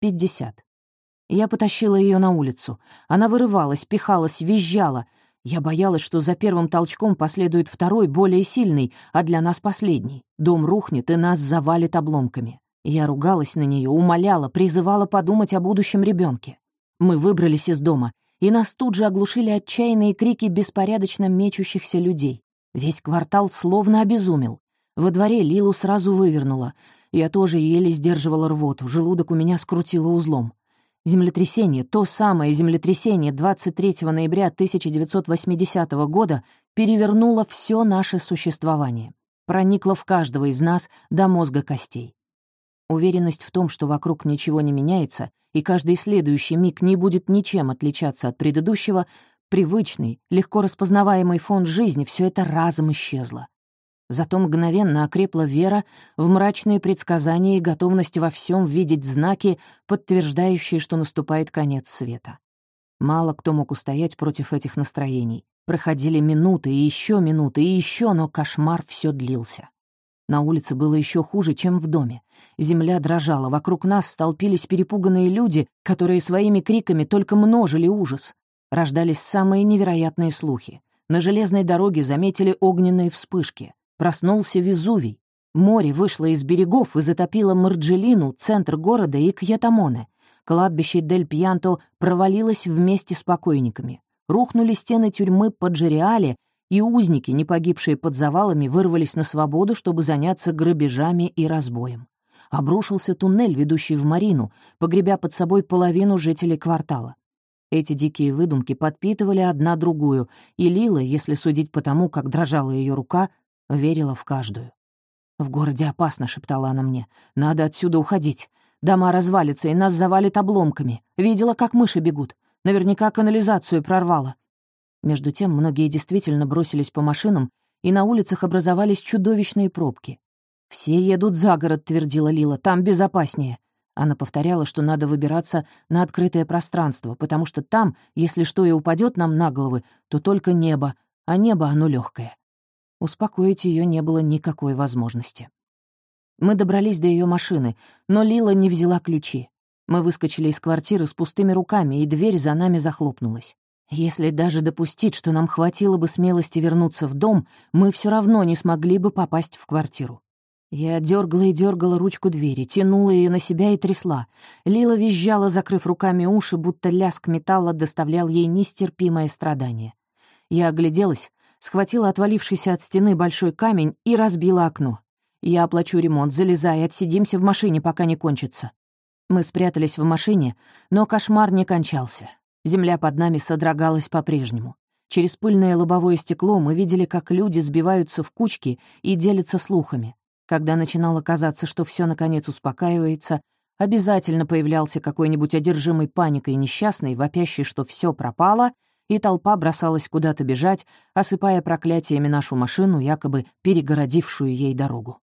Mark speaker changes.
Speaker 1: Пятьдесят. Я потащила ее на улицу. Она вырывалась, пихалась, визжала. Я боялась, что за первым толчком последует второй, более сильный, а для нас последний. Дом рухнет, и нас завалит обломками. Я ругалась на нее, умоляла, призывала подумать о будущем ребенке. Мы выбрались из дома, и нас тут же оглушили отчаянные крики беспорядочно мечущихся людей. Весь квартал словно обезумел. Во дворе Лилу сразу вывернула. Я тоже еле сдерживала рвоту, желудок у меня скрутило узлом. Землетрясение, то самое землетрясение 23 ноября 1980 года перевернуло все наше существование, проникло в каждого из нас до мозга костей. Уверенность в том, что вокруг ничего не меняется, и каждый следующий миг не будет ничем отличаться от предыдущего, привычный, легко распознаваемый фон жизни, все это разом исчезло. Зато мгновенно окрепла вера в мрачные предсказания и готовность во всем видеть знаки, подтверждающие, что наступает конец света. Мало кто мог устоять против этих настроений. Проходили минуты и еще минуты и еще, но кошмар все длился. На улице было еще хуже, чем в доме. Земля дрожала, вокруг нас столпились перепуганные люди, которые своими криками только множили ужас. Рождались самые невероятные слухи. На железной дороге заметили огненные вспышки. Проснулся Везувий. Море вышло из берегов и затопило Марджелину, центр города, и Кьятамоне. Кладбище Дель Пьянто провалилось вместе с покойниками. Рухнули стены тюрьмы Паджериале, и узники, не погибшие под завалами, вырвались на свободу, чтобы заняться грабежами и разбоем. Обрушился туннель, ведущий в Марину, погребя под собой половину жителей квартала. Эти дикие выдумки подпитывали одна другую, и Лила, если судить по тому, как дрожала ее рука, верила в каждую. «В городе опасно», — шептала она мне. «Надо отсюда уходить. Дома развалятся, и нас завалит обломками. Видела, как мыши бегут. Наверняка канализацию прорвало. Между тем многие действительно бросились по машинам, и на улицах образовались чудовищные пробки. «Все едут за город», — твердила Лила, — «там безопаснее». Она повторяла, что надо выбираться на открытое пространство, потому что там, если что и упадет нам на головы, то только небо, а небо оно легкое. Успокоить ее не было никакой возможности. Мы добрались до ее машины, но Лила не взяла ключи. Мы выскочили из квартиры с пустыми руками, и дверь за нами захлопнулась. Если даже допустить, что нам хватило бы смелости вернуться в дом, мы все равно не смогли бы попасть в квартиру. Я дергала и дергала ручку двери, тянула ее на себя и трясла. Лила визжала, закрыв руками уши, будто лязг металла доставлял ей нестерпимое страдание. Я огляделась, схватила отвалившийся от стены большой камень и разбила окно. «Я оплачу ремонт, залезай, отсидимся в машине, пока не кончится». Мы спрятались в машине, но кошмар не кончался. Земля под нами содрогалась по-прежнему. Через пыльное лобовое стекло мы видели, как люди сбиваются в кучки и делятся слухами. Когда начинало казаться, что все наконец успокаивается, обязательно появлялся какой-нибудь одержимый паникой несчастный, вопящий, что все пропало, и толпа бросалась куда-то бежать, осыпая проклятиями нашу машину, якобы перегородившую ей дорогу.